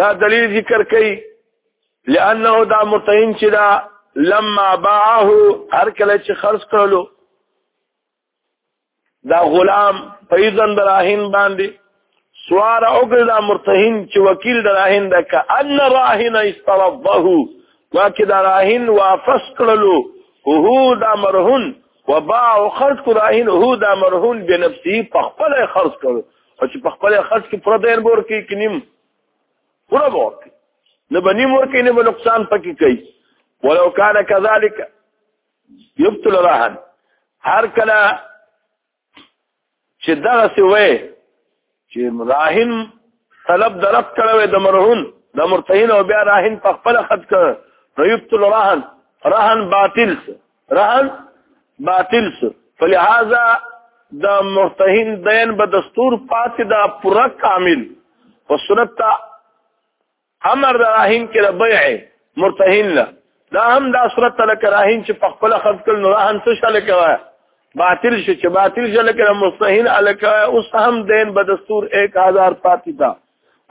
دا دلیل ذکر کوي لانه دا متهم چې دا لما باعه هر کله چې خرج کړلو دا غلام فیضن دراهن باندې سوار اوګل دا مرتهن چې وکیل دراهن د ک ان راهن استرضه واکه دا راهن واپس کړلو هو دا مرهن وباع خرج کړو راهن هو دا مرهن بنفسه په خپل خرج کړو او چې په خپل خرج کې پوره دین بور کې کنیم پوره بور کې نه بنی مور کې نه نقصان پکې کوي ولو کان كذلك يبطل راهن هر کله چې دغه سی وې چې راهن طلب درف کړو د مرهون د مرتهین او بیا راهن په خپل خد کړ نو یبتل راهن راهن باطل رهن باطل سو فلهذا دا مرتهن دین به دستور پاتې دا پورا کامل په صورت تا امر دا راهین کې د بیع مرتهن له دا هم دا صورت ته لکه راهین چې په خپل خرج کول نو راهن څه شل کوي باطل شي چې باطل شل کړه مستهین الکه اوس هم دین به دستور 1000 پاتې ده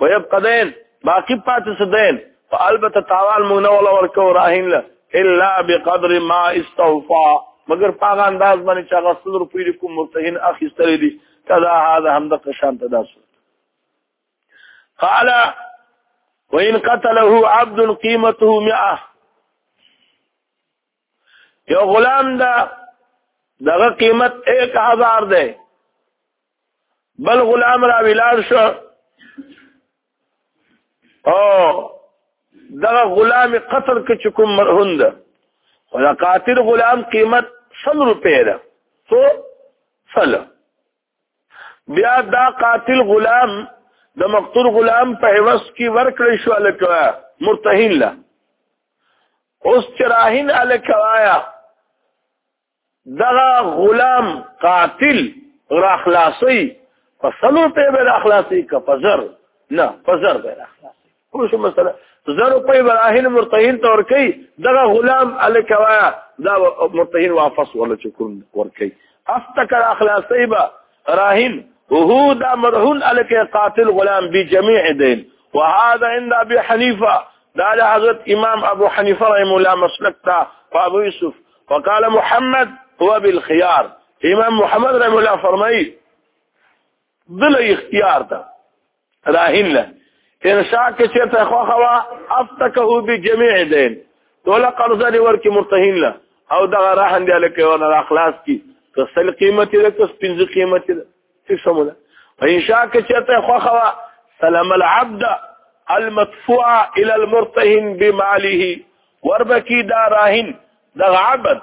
ويبقى دين باقي پاتې څه دين فالبته تاوان مونږ نه ولا ورکو راهین له الا بقدر ما استوفا مگر پاغه انداز باندې چې هغه سل روپۍ لري کوم مرتهن اخیستل دي کذا هذا هم د قشان تداسو قال وان قتله عبد قيمته 100 یو غلام دا دغه قیمت 1000 دی بل غلام را ویلار شو او دغه غلام قطر کې چکم مرهون ده او دا قاتل غلام قیمت 100 روپے ده سو سلام بیا دا قاتل غلام د مقتول غلام په عوض کې ورکړی شو الکوا مرتهین لا اوس چراهین الکوایا دغه غلام قاتل را خلاصي په سلو په بل اخلاصي کا پزر نه پزر به اخلاصي پوه شو مثلا زر روپۍ به راهین مرتهین ته ورکوي دغه غلام هلکه وایه دا مرتهین واپس وله چې کوم ورکوي افتکر اخلاصی به راهین وهو دا مرهون هلکه قاتل غلام بجمیع دین وهذا عند ابي حنيفه دا له حضرت امام ابو حنیفه رحم الله مسلک تا ابو یوسف وقال محمد هو بالخيار امام محمد رحم الله فرمایي دل اختیار ده راهین له انشاء کې چې ته خو خوا افتکه بجميع دین ټول قرض دی ورکی مرتهین له او دغه راهن دی لکه ونه اخلاص کی کسل قیمت دی کس پنځه قیمت دی څه سمونه انشاء کې چې ته خو خوا سلام العبد المدفوع الى المرتهن بماله وربکی دا راهن دغه عبد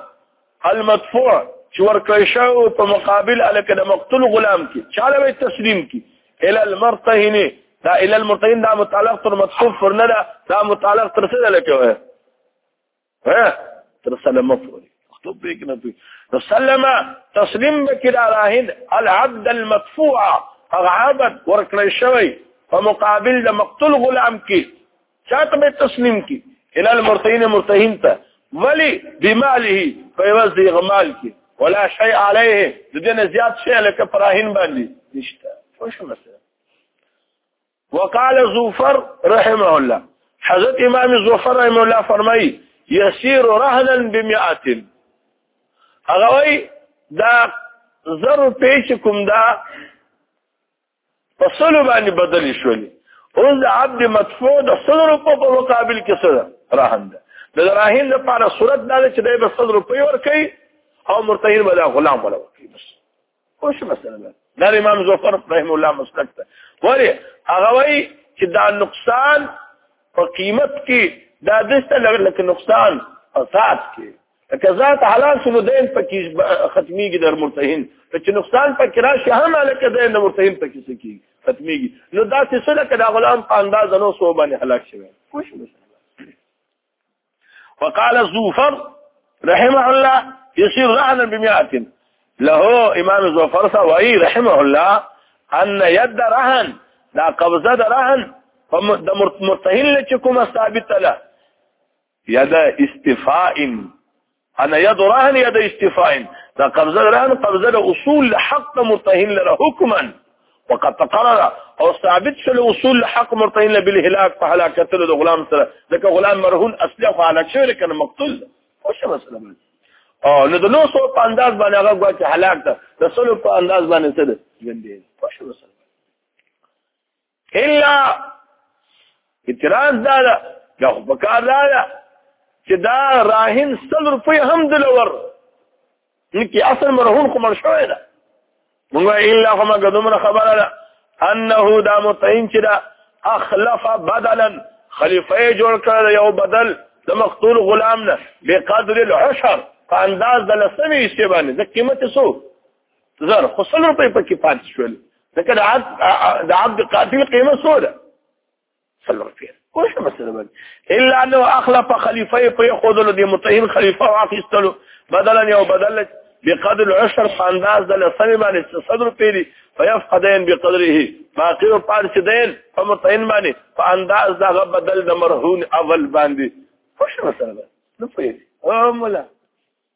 المدفوع چې ورکړی شو په مقابل الکه د مقتول غلام کې چاله وي تسلیم کی ال المرتهن دا ال المرتهن دا متعلق تر مدفوع پر نه دا, دا متعلق تر څه لکه وي ها تر سلام مفعول مكتوب بيك نبي تسلم تسليم بكر راهن العبد المدفوع اغعبت ورکړی شوی په مقابل د مقتول غلام کې چاته به تسلیم کی الى المرتهين مرتهين ته ولی بماله فیوز دی غمال کی ولا شيء عليه دنه زیات شی لکه پراهین باندې نشته خوش مثلا وقال زوفر رحمه الله حضرت امام زوفر رحمه الله فرمای يسير رهنا بمئات هغه وای دا زر پیچ کوم دا په سلو باندې بدل شول اوس د عبد مدفوع د سلو روپو په مقابل کې سره راهن ده د راهن لپاره صورت دا ده چې دی به سلو روپۍ ورکوي او مرتهن به دا غلام ولا ورکوي بس خو څه مسله ده دا امام ظفر رحم الله مسلک ده ولی هغه وایي چې دا نقصان په قیمت کې دا دسته لکه نقصان فساد کې کزات حلال شنو دین پکې ختميږي در مرتهن چې نقصان پکې راشي هم الکه دین د مرتهن پکې سکی ختميږي نو دا څه سره کدا غلام په انداز نو سو باندې هلاک شوی خوش وقال الزوفر رحمه الله يصير رهنا بمئات له امام الزوفر سوائي رحمه الله ان يد رهن دا قبضه رهن د مرتهن لچ کومه ثابت له یا د استفاء انا يد رهن يد استفاء دا قبضه رهن قبضه د اصول حق مرتهن له حکما وقد تقرر او ثابت شل اصول حق مرتهن له بالهلاك په هلاکت له غلام سره ځکه غلام مرهون اصلي خو هلاک شوی لکه مقتول او څه مسله او نو د نو سو په انداز باندې هغه غوا چې هلاک ده د سلو په انداز باندې څه ده ژوند دی څه مسله الا اعتراض دا ده دا خو په کار دا ده چې دا راهن سل روپۍ هم د لور نکي اصل مرهون خو مړ شوی ده موږ الا خو موږ دومره خبره ده انه دا متعین چې دا اخلف بدلا خلیفه جوړ کړ یو بدل د مقتول غلام نه بقدر العشر په انداز د لسمې حصې باندې د قیمت څو زر خو سل روپۍ پکې پاتې شول ځکه د عبد قاتل قیمه څو ده سل روپۍ کومه مسله باندې الا انه اخلف خلیفه په خودلو د متهم خلیفه واخیستلو بدلا یو بدل بقدر العشر فانداز د لسم باندې صدر پیری فیفقدین بقدره باقی او پارچ دین په متهم باندې فانداز دغه بدل د مرهون اول باندې خوش مسله نو پیری او مولا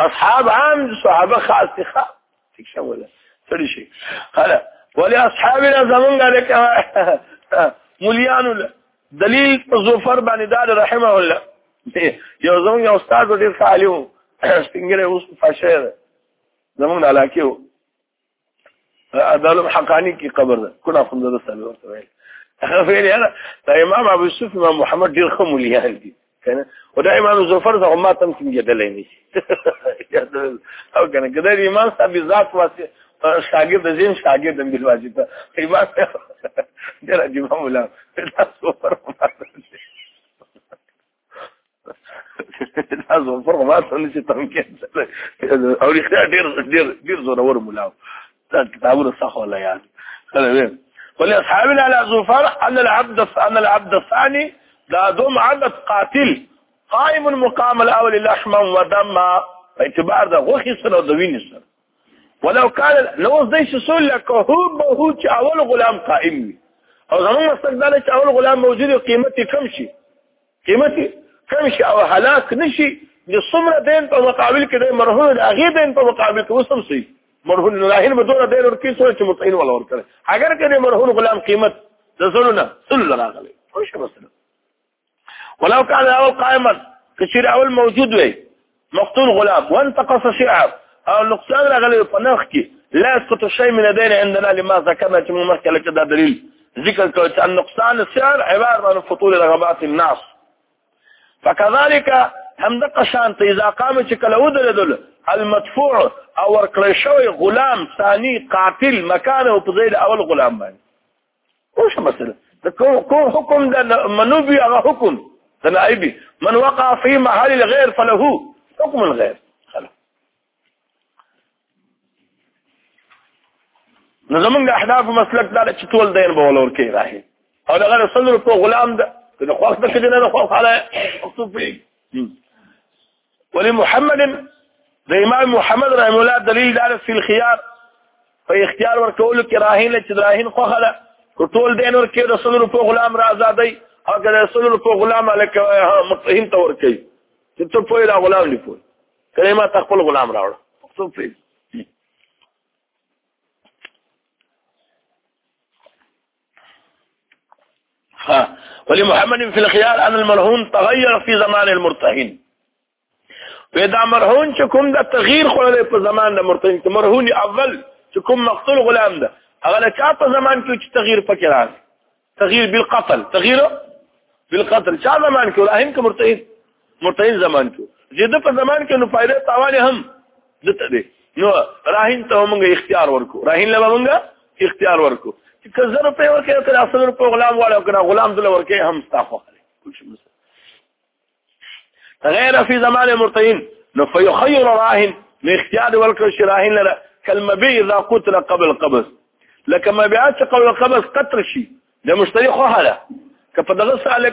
اصحاب عام صحابه خاص دي خاص ٹھیک شه ولا سړي شي هلا ولي اصحابنا زمونږ لك مليان دلیل په زوفر باندې دار رحمه الله یو زمونږ استاد ډیر خالي وو څنګه اوس فاشه زمونږ علاقه وو عدالم حقانی کی قبر ده کنا خو زده سمې ورته ویل ویل یاره دا امام ابو یوسف امام محمد ډیر ښه مليان دي کنه او دا امام ظفر زه ما تم کې جدل نه شي او کنه کله امام صاحب ذات واسه شاګرد زین شاګرد بل واجب امام ډیر عجیب مولا تاسو پر تاسو فرق ما ته نشي تمکین او رښتیا ډیر ډیر ډیر زورور مولا دا کتابونه صح ولا یاد خلک ولي اصحابنا على زفر ان العبد ان العبد الثاني دا دوم عبد قاتل قائم مقام الاول لحما ودما په اعتبار د غوخي سره د وینې سره ولو قال نو اوس دې شسول لکه هو به هو چې اول غلام قائم وي او زموږ مسلک دا چې اول غلام موجود او قیمت کم شي قیمت کم شي او هلاک نشي د څومره دین په مقابل کې د مرهون د هغه دین په مقابل کې وسم سي مرهون لاهین به دوره دین ورکی سو چې متعین ولا ورکړي اگر کې د مرهون غلام قیمت د زلونه سل راغلي خوش مثلا ولو كان اول قائما كثير اول موجود وي مقتول غلام وانتقص شعر او نقصان راغلی په نرخ کې لا يسقط شيء من دين عندنا لما ذكرنا چې موږ مخکې لکه دا دلیل ذکر کړ چې نقصان السعر عباره عن فطول رغبات الناس فكذلك هم د قشان ته اذا قام چې کله ودرېدل المدفوع او ورکړی شوی غلام ثاني قاتل مکانه په ځای اول غلام باندې خو څه مسله د کوم حکم د منوبي هغه حکم د نائبي من وقع في محل الغير فله حكم الغير نو زمونږ احناف مسلک دا چې ټول دین به ولور کې راهي او دغه رسول په غلام د خو وخت کې نه خو خاله مکتوب ولمحمد د امام محمد رحم الله دلیل دار فی الخيار په اختیار ورکول کې راهین چې راهین خوخه ده ټول دین ورکې رسول الله په غلام را آزادای او د رسول الله په غلام الک متهم ته ورکې چې ته په لا غلام نه پوي کلمه تخپل غلام راوړ څو په ها ولمحمد في الخيال ان المرهون تغير في زمان المرتهن پیدا مرهون چې کوم د تغییر خلل په زمان د مرتهن ته مرهون اول چې کوم مقتول غلام ده هغه چا په زمان کې چې تغییر پکې راځي تغییر بالقتل تغییر بالقتل چا زمان کې راهن کې مرتهن متعین زمان کې چې د په زمان کې نو فائدې تاوان هم دته دي نو راهین ته موږ اختیار ورکو راهین له موږ اختیار ورکو چې که زر په ورکه تر اصل په غلام واړو کنه غلام دل ورکه هم تاسو غیر فی زمان مرتین نو فیخیر راهین نو اختیار ورکو چې راهین لره کلمه به اذا قتل قبل قبض لکه ما بیات قبل قبض قطر شي د مشتری خو هله که په دغه ساله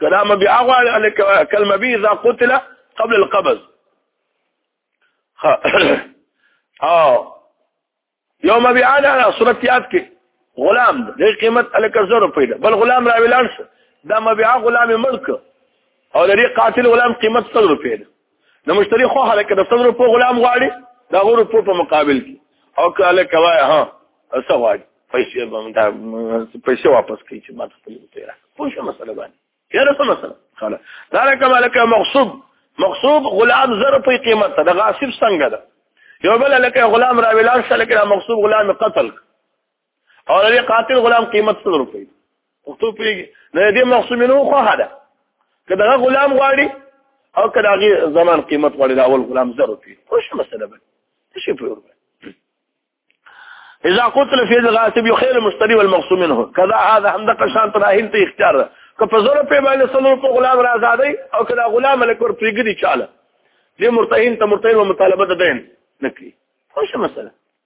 کلام بیا غواړي کلمه بیا اذا قتل قبل القبض او یوم بیا علی صورت یاد کې غلام د قیمت الک زر پیدا بل غلام را ویلان دا مبيع غلام ملک او لري قاتل غلام قیمت 100 روپے ده نو مشتری خو هلکه د صدر په غلام غواړي دا غور په په مقابل کې او کله کوي ها څه غواړي پیسې به دا پیسې واپس کوي چې ما خپل ته را پوه شو مسله باندې یاره څه مسله خاله دا لکه ملکه مغصوب مغصوب غلام زر په قیمت ده غاصب څنګه ده یو بل لکه غلام را ویلان سره کړه مغصوب غلام قتل او دې قاتل غلام قیمت څه روپی وختو پیږي نه دې مخصومینو خو هدا کدا غلام غواړي او کدا غي زمان قیمت غواړي دا اول غلام زر روپی خوش مسله به شي په ورته اذا قتل في الغاصب يخير المشتري والمخصوم منه كذا هذا هم دقه شان تراهين ته اختیار ده که په زور په باندې سلور په غلام را آزادای او کدا غلام لکه ور پیګدي چاله دې مرتهین ته مرتهین و مطالبه ده دین نکړي خوش مسله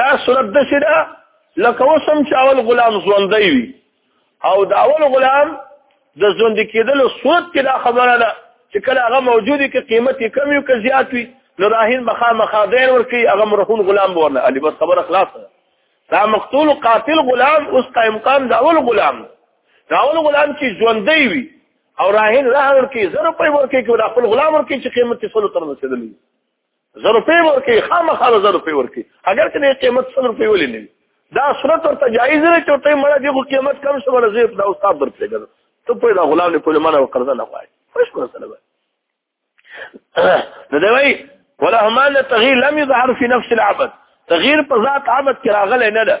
دا صورت د څه ده لکه وسم چې اول غلام ژوندۍ وي او دا اول غلام د ژوند کېدلو صورت کې دا خبره ده چې کله هغه موجودي کې قیمت یې کم یو کې زیات وي نو راهین مخا مخا دین ورکی هغه مرحوم غلام ورنه علي بس خبره خلاصه دا مقتول قاتل غلام اوس قائم قام دا اول غلام دا اول غلام چې ژوندۍ وي او راهین راه ورکی زر په ورکی کې خپل غلام ورکی چې قیمت یې څلو تر رسیدلی زر روپے ورکی خام خام زر روپے ورکی اگر کنی قیمت سر روپے ولی نہیں دا صورت ورته جایز نه چورته مړه دی خو قیمت کم شو ولا زیب دا استاد در پیګل ته په دا غلام نه کوله منه قرض نه غواړي خوش کو سره به نو دی وای ولا همان تغیر لم يظهر في نفس العبد تغیر په ذات عبد کې راغلی نه ده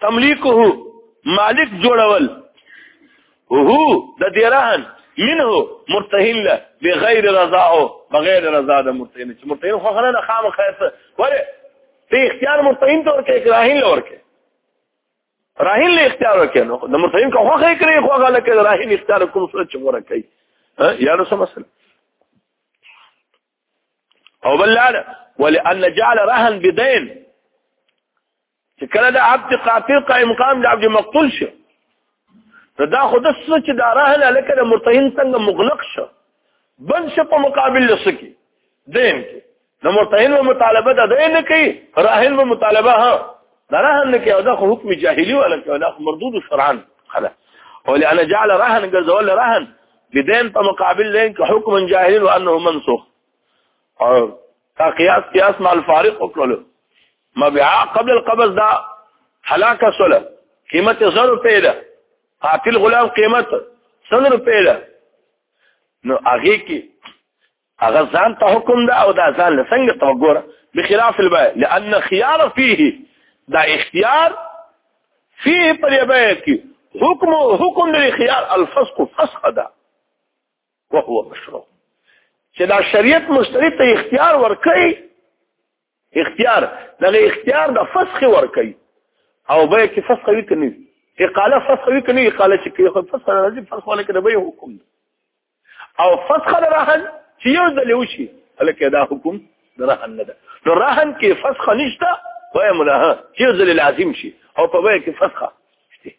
تملیکه مالک جوړول هو د دې رهن منه مرتهن له بغیر رضاعه بغیر رضا د مرتهن چې مرتهن خو خلنه خام خیر وره ته اختیار مرتهن ته ورکه راهین له ورکه راهین له اختیار ورکه نو د مرتهن کو خو خیر کړی خو غل کې راهین اختیار کوم څه چې ورکه یا نو سم مسله او بل لاله ولان جعل رهن بدين چې کله د عبد قاتل قائم قام د عبد مقتول شو نو دا خو د څه چې دا راهله لکه د مرتهین څنګه مغلق شو بند شو په مقابل لسکی دین کې نو مرتهین و مطالبه د دین کوي راهل و مطالبه ها دا راهن نه کوي دا خو حکم جاهلی ولا کوي دا مردود شرعا خلا ولې انا جعل راهن ګرځول راهن بدین په مقابل لین کې حکم جاهلی وانه منسوخ او تا قیاس قیاس مع الفارق وکړلو مبيعا قبل القبض دا هلاک سوله قیمت زر روپے ده قاتل غلام قیمت سل روپے ده نو هغه کې هغه ځان ته حکم ده او دا ځان له څنګه ته وګوره بخلاف البيع لان خيار فيه دا اختیار فيه پر بيع کې حکم حکم د خيار الفسق فسق ده وهو مشروع چې دا شریعت مشتری ته اختیار ورکړي اختیار دغه اختیار د فسخ ور کوي او به کې فسخ وي کني اقاله فسخ وي کني اقاله چې کې فسخ راځي فسخ ولا کنه به حکم او فسخ رهن چې یو ځل وشي الکه دا حکم رهن نه ده نو رهن کې فسخ نشته وای مولا چې ځل لازم شي او په وای کې فسخ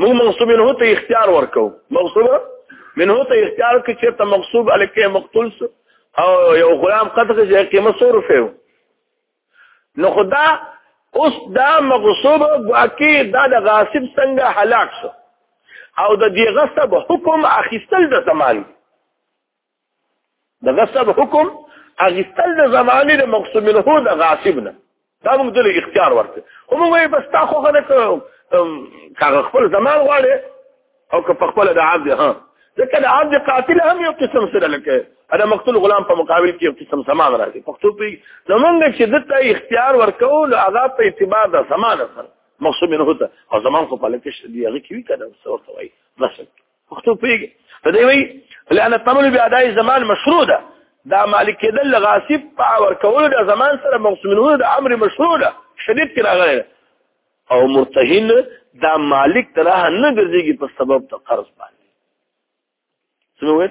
موږ مغصوب نه ته اختیار ورکو مغصوب منه ته اختیار کې چې ته مغصوب الکه مقتول او یو غلام قتل چې قیمه صرف یو نو خدا اوس دا مغصوب واقعي دا د غاصب څنګه هلاک شو او د دې غصب حکم اخیستل د زمان د غصب حکم اغستل د زمانه د مقصوم له د غاصب نه دا موږ د اختیار ورته خو موږ بس تا خو نه کاغه خپل زمان غواړي او که په خپل د عبد ها ځکه د عبد قاتل هم یو قسم سره لکه انا مقتول غلام په مقابل کې یو قسم سمان راځي پښتو په زمونږ چې دته اختیار ورکو له هغه په اعتبار د سمان سره مقصود نه هوته او زمان خو په لکه شدي هغه کې وی کړه څه ورته وای بس پښتو پیږي ته دی وی لئن التمل بادای زمان مشروع ده دا مالک کېدل غاصب پاور کول د زمان سره مقسمنه د امر مشروع ده شدید کې راغلی او مرتهن دا مالک تراه نه ګرځيږي په سبب د قرض باندې څه وایي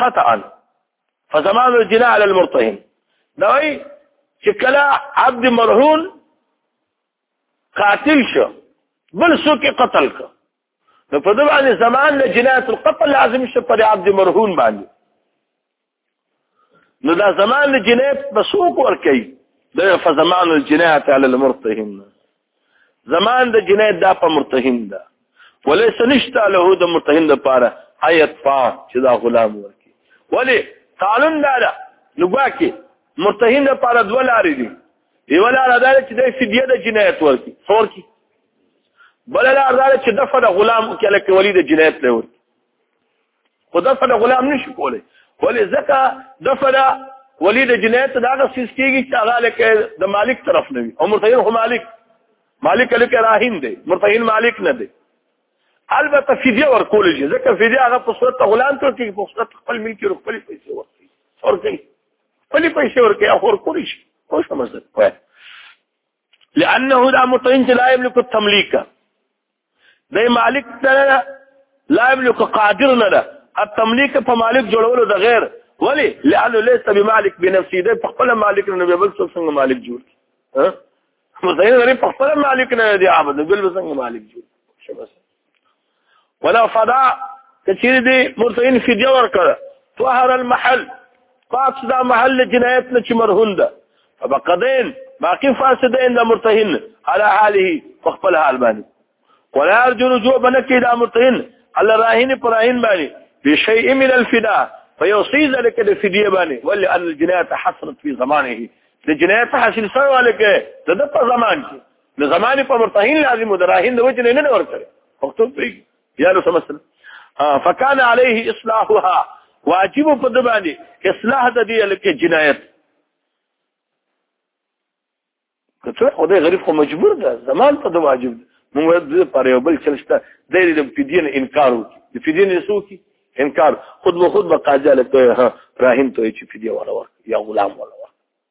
خطأ فزمان الجناء على المرتهن دوي چې کله عبد مرهون قاتل شو بل څوک قتل کړ نو په دغه باندې زمان له جنایت القتل لازم شو پر عبد مرهون باندې نو دا زمان له جنایت بسوق ور کوي دا فزمان الجنایت على المرتهن زمان د جنایت دا په مرتهن ده وليس نشتا له د مرتهن لپاره حیات فا چې دا غلام ورکی ولی قانون دا ده نو باکي مرتهن لپاره دوه لارې دي یو لار دا چې د فدیه د جنایت ورکی څور کی بل لار دا چې دفع د غلام کله کې ولی د جنایت له ورکی خو د سره غلام نشي کولی ولې ځکه د سره ولی د جنایت دا غ سیس کیږي چې هغه لکه د مالک طرف نه وي او مرتهین هو مالک مالک لکه راهین دی مرتهین مالک نه دی البته فدیه ورکول شي ځکه فدیه هغه په صورت غلام ته کې په صورت خپل ملک ور خپل پیسې ورکړي ورکړي خپل پیسې ورکړي او ورکول شي خو سمجه لانه دا متین چې لا یملک التملیک دی مالک نه ده لا یملک قادر نه ده التملیک په مالک جوړولو د غیر ولی لانه ليس بمالک بنفسه ده په خپل مالک نه به بل څنګه مالک جوړ ها مزین لري په خپل مالک نه دی عبد بل څنګه مالک جوړ شو بس ولا فدا کچیر دی مرتين فدیه ورکړه طهر المحل پاک دا محل جنایت نه چې مرهون ده فبقدين باقي فاسدين دا مرتهن على حاله فخبل حال باندې ولا ارجو رجوع بنکې دا مرتهن على راهن پراهن باندې بشيء من الفداء فيوصي ذلك الفديه باندې ولي ان الجنايه حصلت في زمانه الجنايه حاصل سره ولکه د په زمان کې د زمانه په مرتهن لازم د راهن د وجه نه نه ورته وخت په یا نو سمسل فکان علیه اصلاحها واجب په د باندې اصلاح د دې لکه جنایت کته خو دې غریب خو مجبور ده زمان ته د واجب موږ دې پر یو بل چل شته د دې په دین انکار وکړي په دین یې سوکي انکار خود به خود به قاضي لکه ها راهین ته چې فدیه ولا ور یا غلام ولا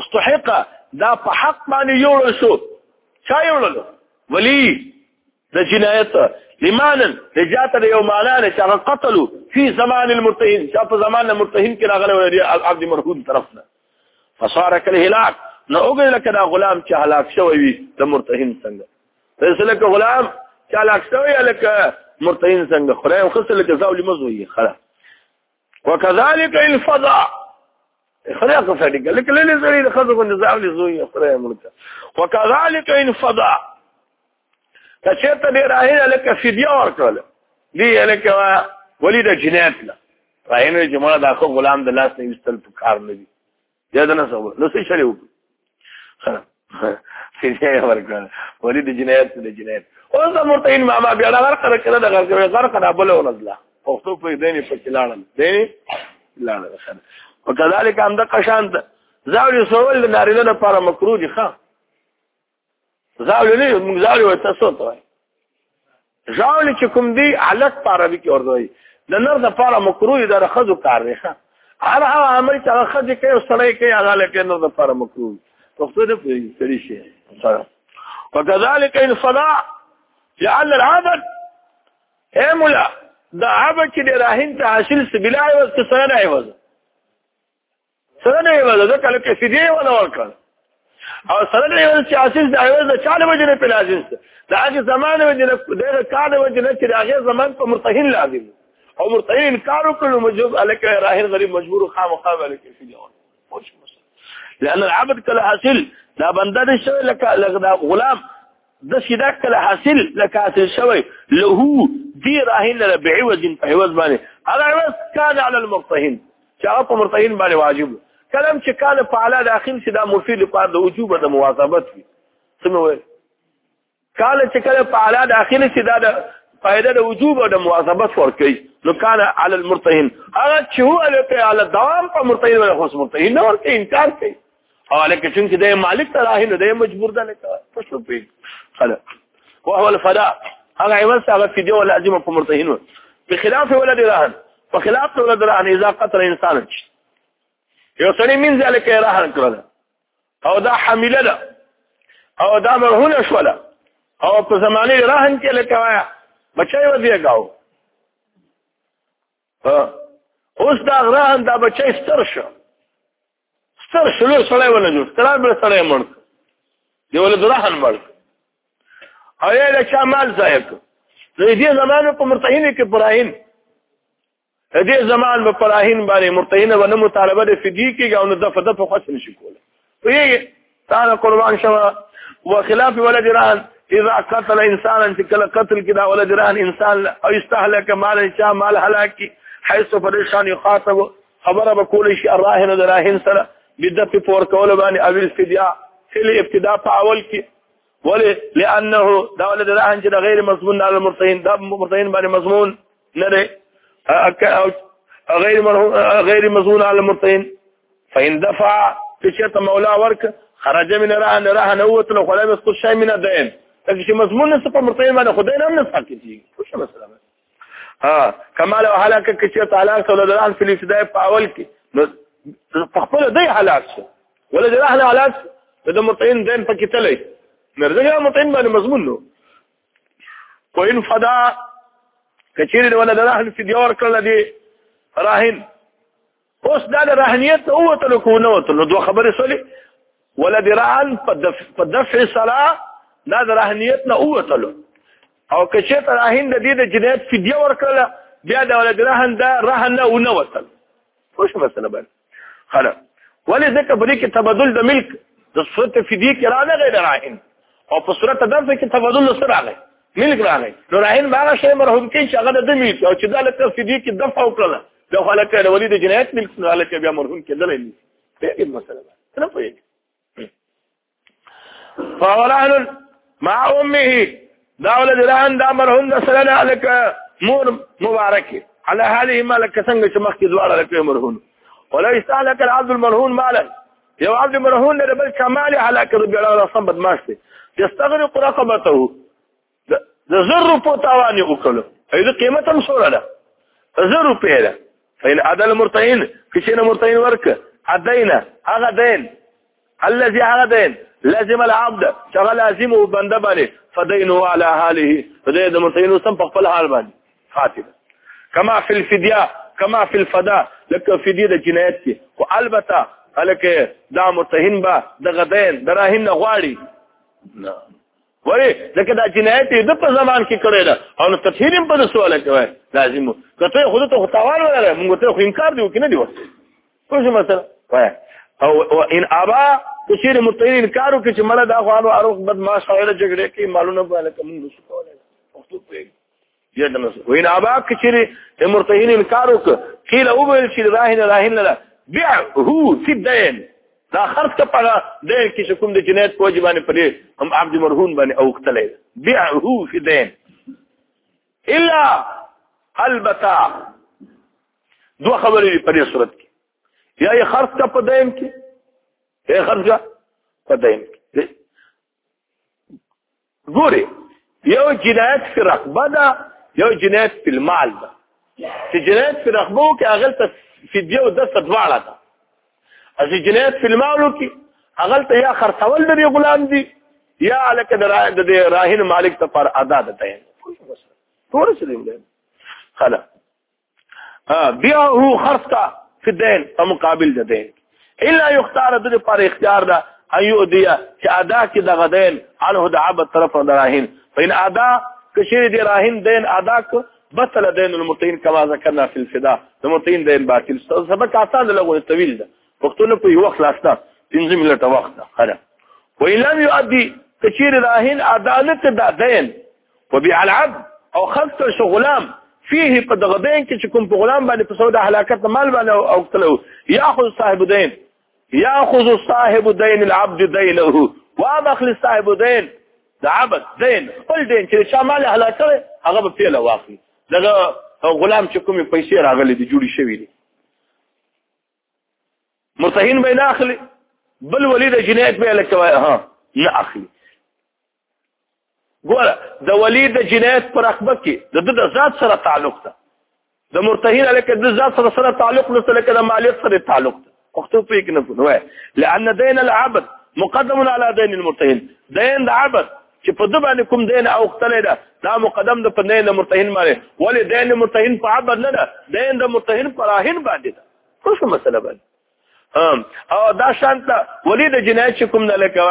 استحق دا په حق باندې یوړل شو چا یوړل ولی د جنایت لمانا رجات د یو معنا نه چې قتلوا فی زمان المرتهن چې په زمان المرتهن کې راغله عبد مرهون طرفنا فصار كالهلاك نو وګړه کدا غلام چې هلاک شوی وي د مرتهن څنګه فیصله ک غلام چې هلاک شوی الک مرتهن څنګه خدای خو څه لکه زاول مزوي خلا وکذالک الفضا خدای هغه سړي کله کله لې سړي د خزو کو نظام لې زوی خدای ملک وکذالک الفضا کچته دې راهي لکه فدیه ورکړل دی لکه ولید جنات لا راهي نه جمعه دا خو غلام د لاس نه وستل په کار نه دي دا نه څه نو څه شری وکړو سیدی ورکړل ولی د جنایت د جنایت او زه مرتین ما ما بیا غر کړ کړ د غر کړ غر کړ بل ورځلا پښتو په دې نه پکې لاړل دې لاړل خره وکذالک هم د قشان ده زاوی سوال د نارینه لپاره مکروه دي ښه زاولی نه موږ زاولی وایو تاسو ته وایي زاولی چې کوم دی علت په عربي کې ورته وایي د نر د پاره مکروه د رخذو کار دی ښه هر هغه عمل چې هغه خځې کوي او سړی کوي هغه لکه نر د پاره مکروه پښتو نه پوهېږي سړي شي وكذلك ان صدع لعل العبد اي مولا دا عبد چې د راهین ته حاصل سبیلای وس کې سره راوځي سره نه ویل دا کله کې سیدی ولا ورکړ او سره نه ویل چې اساس د ایواز د چاله وجه نه پلازم دا هغه زمانه وجه نه دغه کار وجه نه چې هغه زمان په مرتهین لازم او مرتهین کار وکړو مجبور الک راهر غریب مجبور خام خام الک سیدی ور لأن العبد کله حاصل دا بنده دې شوی لکه لکه دا غلام د سیدا کله حاصل لکه حاصل شوی له دی راهن له بعوض په عوض باندې هغه عوض کان علی المرتهن چې هغه په مرتهن باندې واجب کلم چې کان په اعلی داخل شي دا مفید لپاره د وجوب د مواظبت وي سمو کال چې کله په اعلی داخل شي دا د فائدہ د وجوب او د مواظبت ورکړي نو کان علی المرتهن هغه چې هو له اعلی دوام په مرتهن ولا خص مرتهن نور کې انکار کوي او لکه چون کې د مالک ته راهنه د مجبور ده لکه پښتو پی خلا او اول فدا هغه ایوس هغه فدیو لازم په مرتهینو په خلاف ولد راهن په خلاف ولد راهن اذا قتل انسان یو سړی من ذلک راهن کړل او دا حامله ده او دا مرهونه شوله او په زمانه راهن کې لکه وایا بچای و دیګاو اوس دا غران دا بچای ستر شو ستر شلو سړی ولا جوړ ستران بل سړی مړ دی ولا درهن مړ او یې له چا مال ضایع کړ نو دې زمانه په مرتهین کې براهین دې زمان په براهین باندې مرتهین باندې مطالبه د فدی کې او نو د فدف خاص نشي کوله تعالی قربان شوه وخلاف ولد ران اذا قتل انسانا تکل قتل کدا ولد ران انسان او استهلك مال شا مال هلاکی حيث فرشان يخاطب خبره بقول شي الراهن دراهن سره بدت پور کول باندې او الفداء فل ابتداء فاول کی ولې لانه دا ولد ران چې غیر مضمون على المرتهن دا مرتهن باندې مضمون نه نه غیر مرهون غیر مزون علی المرتين فإن دفع تشت مولا ورک خرج من رهن رهن اوت له خلا بس كل شيء من الدين لكن شي مضمون نصف مرتين ما خدای نه نصف کیږي خوش مسله ها کما لو هلاک کچې تعالی صلی الله علیه وسلم فدای په اول کې خپل دی هلاک شو ولا جراح هلاک د مرتين دین پکې تللی مرزګه مرتين باندې مضمون نو کوین فدا کچیر ولا د راهن فدیه ورکړل دی راهن اوس دا د راهنیت اوتلو کو نه وتلو دوه خبرې سولې ولا د راهن په دفع صلاه دا د راهنیت نه اوتلو او کچیر راهن د دې د جنایت فدیه ورکړل بیا د ولد راهن دا راهن نه ونوتل خوش مسله باندې خلا ولې ځکه بری کې تبادل د ملک د صورت فدیه کې را نه غیر راهن او په صورت دغه کې تبادل سره راغی ملک راغی نو راهن هغه شی مرحوم کې چې هغه د ملک او چې د لکه فدیه کې دفع وکړه د خلک د ولید جنایت ملک نه لکه بیا مرحوم کې دلې نه پیږي مسله نه پیږي فولان مع امه دا ولد رهن دا مرحوم دا سلنا عليك مور مبارکه على هذه مالك څنګه چې مخکې دواړه لکه مرهون ولا يستهلك العبد المرهون مالا یو عبد مرهون نه بل کمال هلاک ربي الله صمد ماشته يستغرق رقبته د زر روپو تاوان یې وکړو ای د قیمت هم سوره ده زر روپې ده فین عدل مرتهن کښینه مرتهن ورک عدینا هغه دین الذي هغه دین لازم العبد شغه لازم او بنده باندې فدین علی حاله فدې د مرتهن سم په خپل حال باندې فاتحه کما فی الفدیه کما فی الفدا لکه فدیه د جنایت کې او البته هلکه دا مرتهن به د غدین دراهن غواړي نه ولی ځکه دا جنایت یې د په زمان کې کړی ده او نو تفهیر هم په دې سوال کوي لازم وو کته خود ته تاوان ولاله موږ ته خو انکار دی وکنه دی وخت څه مثلا وای او ان ابا تشیر متین انکار وکړي چې مړه دا غوانو اروغ بد ما شاعر جګړه کې مالونه باندې کوم نشو کولای وخت په وین ابا کچری د مرتهین انکار وک قیل او ویل چې راهن راهن لا بيع هو فی دین دا خرج ته پړه د کې کوم د جنایت په وجبانه پرې هم عبد مرهون باندې او قتلې بيع هو فی دین الا البتا دو خبرې په دې صورت کې یا یې خرج ته په دین کې یې خرج په دین کې ګوري یو جنایت فی رقبه ده یو جنایت فی المال ده چې جنایت فی رقبه کې هغه ته فدیه او د صدواړه ده از جنایت فی المال کې هغه ته یا خرڅول د غلام دي یا الک د راهن مالک ته پر ادا ده ته ټول سلیم ده خلاص ها بیا هو خرص کا فی دین او مقابل د دین الا یختار د پر اختیار دا ایو دی چې ادا کې د غدین عنه د عبد طرف دراهن فین ادا کشیر دی راهن دین ادا ک بطل دین المتین کما ذکرنا فی الفدا د متین دین باطل سبق آسان لغو طویل ده پښتون په یو وخت لاسته 15 منټه وخت ده خره ویلم یؤدی کشیر راهن عدالت د دین وبيع العبد او خلط شو غلام فيه په دغه دین کې چې کوم په غلام باندې په سودا هلاکت مال باندې او تلو ياخذ صاحب دین ياخذ صاحب دین العبد دينه وابخل صاحب دین د عبد دین خپل دین چې چا مال هلاک کړي هغه په پیله واخلي دغه غلام چې کومې پیسې راغلي دي جوړي شوی دي مرتهین به نه اخلي بل ولید جنایت به لکه ها نه اخلي ګوره د ولی د جنایت پر اخبه کې د د ذات سره تعلق ده د مرتهین علیکه د ذات سره سره تعلق نه سره کله مالیت سره تعلق ده پښتو په کې نه پوهه لئن دین العبد مقدم علی دین المرتهین دین د عبد چې په د باندې کوم دین او ختلې ده دا مقدم د په دین مرتهین باندې ولی دین مرتهین په عبد نه ده دین د مرتهین پر راهین باندې ده څه مسله باندې او دا شانته ولی د جنایت کوم نه لکه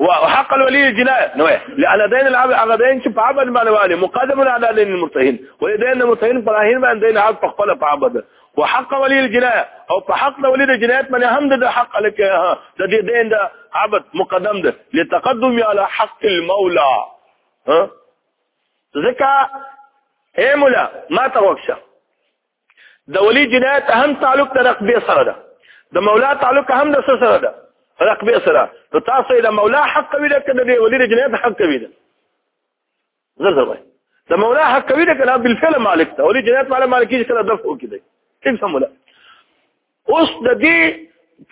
وحق الولي الجناية نوع لأن دين العبد هغه دين چې په عبد باندې والي مقدم على دين المرتهن ولې دين المرتهن پر هغه باندې دين عبد په خپل په عبد وحق ولي الجناية او په حق د ولي د جنایت باندې هم د حق لکه د دې دین د عبد مقدم ده لتقدم على حق المولى ها ځکه اے مولا ما ته وښه د ولی جنایت هم تعلق د رقبه سره ده د مولا تعلق هم د سره ده رقبه سره نو تاسو د مولا حق وی ده کنه د ولی جنایت حق وی ده زر زر وای د مولا حق وی ده کنه بالفعل مالک ته ولی جنایت مال مالکی سره دفع وکړي څنګه سمولا اوس د دې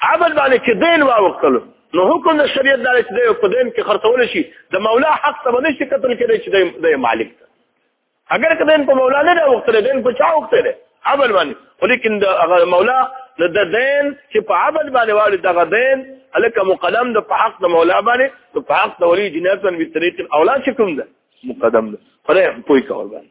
عمل باندې چې دین واوکلو نو حکم د شریعت دار چې د په دین کې خرڅول شي د مولا حق ته باندې شي قتل کېږي چې د مالک ته اگر که دین په مولا نه دا وخت دین په چا وخت دی عمل باندې ولیکن دا مولا نو د دین چې په عبد باندې والي دغه دین الکه مقدم د په حق د مولا باندې نو په حق د ولی جناتن به طریق الاولاد چې کوم ده مقدم ده خدای پوي کول باندې